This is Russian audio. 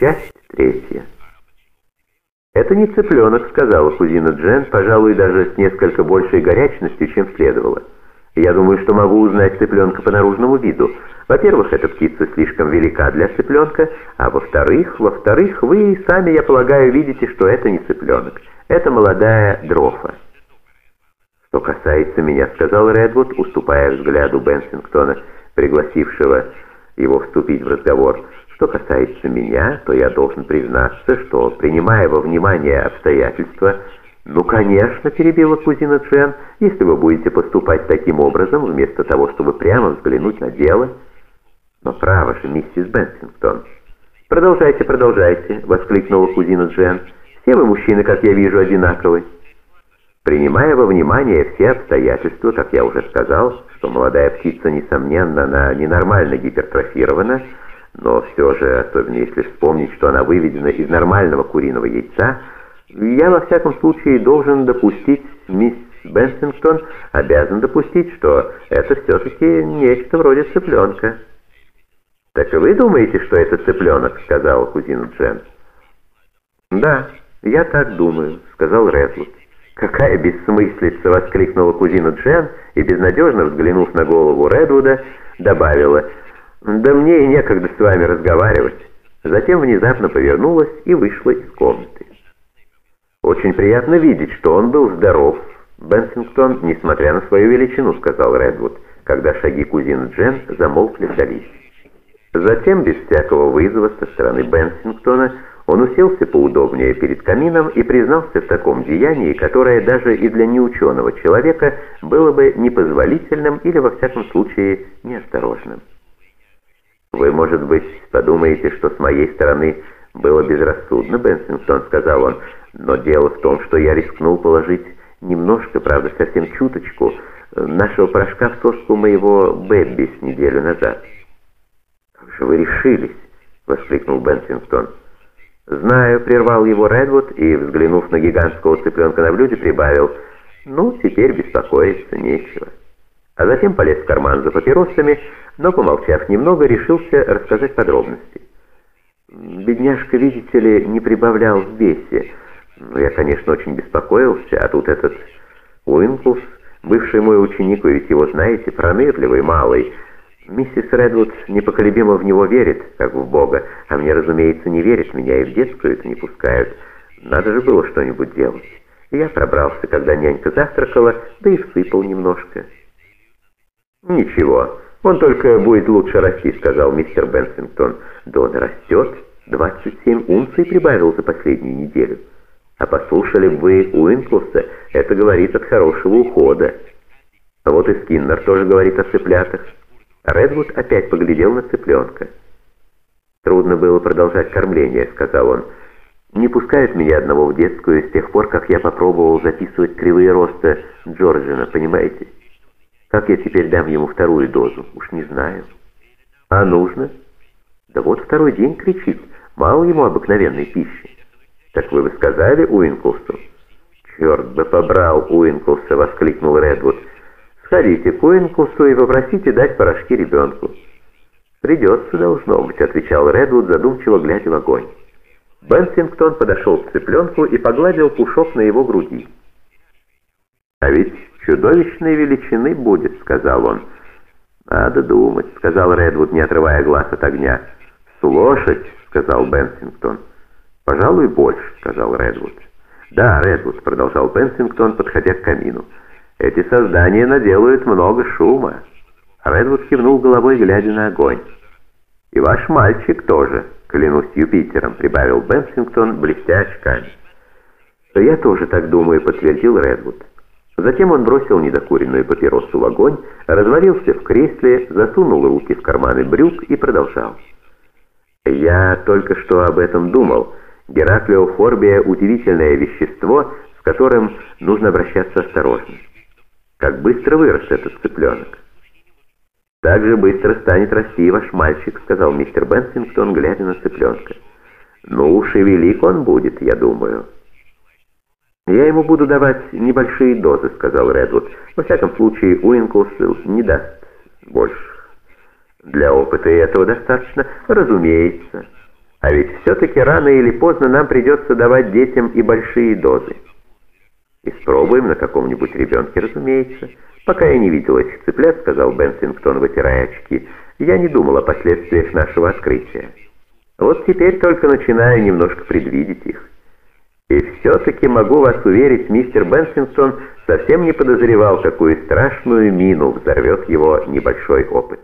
Часть третья. «Это не цыпленок», — сказала кузина Джен, пожалуй, даже с несколько большей горячностью, чем следовало. «Я думаю, что могу узнать цыпленка по наружному виду. Во-первых, эта птица слишком велика для цыпленка, а во-вторых, во-вторых, вы сами, я полагаю, видите, что это не цыпленок. Это молодая дрофа». «Что касается меня», — сказал Редвуд, уступая взгляду Бенсингтона, пригласившего его вступить в разговор, — что касается меня, то я должен признаться, что, принимая во внимание обстоятельства, «Ну, конечно», — перебила кузина Чен, «если вы будете поступать таким образом, вместо того, чтобы прямо взглянуть на дело». «Но право же, миссис Бенсингтон». «Продолжайте, продолжайте», — воскликнула кузина Джен. «Все вы мужчины, как я вижу, одинаковы». Принимая во внимание все обстоятельства, как я уже сказал, что молодая птица, несомненно, она ненормально гипертрофирована, но все же, особенно если вспомнить, что она выведена из нормального куриного яйца, я во всяком случае должен допустить, мисс Бенсингтон обязан допустить, что это все-таки нечто вроде цыпленка. «Так вы думаете, что это цыпленок?» — сказала кузина Джен. «Да, я так думаю», — сказал Редвуд. «Какая бессмыслица!» — воскликнула кузина Джен и, безнадежно взглянув на голову Редвуда, добавила — «Да мне и некогда с вами разговаривать». Затем внезапно повернулась и вышла из комнаты. «Очень приятно видеть, что он был здоров, Бенсингтон, несмотря на свою величину», — сказал Редвуд, когда шаги кузины Джен замолкли вдали. Затем, без всякого вызова со стороны Бенсингтона, он уселся поудобнее перед камином и признался в таком деянии, которое даже и для неученого человека было бы непозволительным или, во всяком случае, неосторожным. «Вы, может быть, подумаете, что с моей стороны было безрассудно, Бенсингтон», — сказал он, «но дело в том, что я рискнул положить немножко, правда, совсем чуточку, нашего порошка в соску моего Бэбби с неделю назад». «Как же вы решились?» — воскликнул Бенсингтон. «Знаю», — прервал его Редвуд и, взглянув на гигантского цыпленка на блюде, прибавил, «ну, теперь беспокоиться нечего» а затем полез в карман за папиросами, но, помолчав немного, решился рассказать подробности. Бедняжка, видите ли, не прибавлял в бесе. Ну, я, конечно, очень беспокоился, а тут этот Уинклс, бывший мой ученик, вы ведь его знаете, пронырливый, малый. Миссис Редвуд непоколебимо в него верит, как в Бога, а мне, разумеется, не верит, меня и в детскую это не пускают. Надо же было что-нибудь делать. Я пробрался, когда нянька завтракала, да и всыпал немножко. «Ничего, он только будет лучше расти», — сказал мистер Бенсингтон. «Да он растет. 27 унций прибавил за последнюю неделю. А послушали бы вы Уинклуса, это говорит от хорошего ухода. А вот и Скиннер тоже говорит о цыплятах». Редвуд опять поглядел на цыпленка. «Трудно было продолжать кормление», — сказал он. «Не пускают меня одного в детскую с тех пор, как я попробовал записывать кривые роста Джорджина, понимаете?» Как я теперь дам ему вторую дозу? Уж не знаю. А нужно? Да вот второй день кричит. Мало ему обыкновенной пищи. Так вы бы сказали Уинклсу? Черт бы побрал Уинклса, воскликнул Редвуд. Сходите к Уинклсу и попросите дать порошки ребенку. «Придется, должно быть», — отвечал Редвуд, задумчиво глядя в огонь. Бенсингтон подошел к цыпленку и погладил пушок на его груди. «А ведь чудовищной величины будет», — сказал он. «Надо думать», — сказал Редвуд, не отрывая глаз от огня. «С лошадь», — сказал Бенсингтон. «Пожалуй, больше», — сказал Редвуд. «Да, Редвуд», — продолжал Бенсингтон, подходя к камину. «Эти создания наделают много шума». Редвуд кивнул головой, глядя на огонь. «И ваш мальчик тоже, клянусь Юпитером», — прибавил Бенсингтон, блестя очками. «Я тоже так думаю», — подтвердил Редвуд. Затем он бросил недокуренную папиросу в огонь, развалился в кресле, засунул руки в карманы брюк и продолжал. «Я только что об этом думал. Гераклеофорбия — удивительное вещество, с которым нужно обращаться осторожно. Как быстро вырос этот цыпленок!» «Так же быстро станет расти ваш мальчик», — сказал мистер Бенсингтон, глядя на цыпленка. «Ну уж и велик он будет, я думаю». «Я ему буду давать небольшие дозы», — сказал Редвуд. «Во всяком случае, Уинклс не даст больше». «Для опыта этого достаточно, разумеется». А ведь все-таки рано или поздно нам придется давать детям и большие дозы. Испробуем на каком-нибудь ребенке, разумеется. Пока я не видел этих цыплят, сказал Бенсингтон, вытирая очки, я не думал о последствиях нашего открытия. Вот теперь только начинаю немножко предвидеть их. И все-таки могу вас уверить, мистер Бенсингтон совсем не подозревал, какую страшную мину взорвет его небольшой опыт.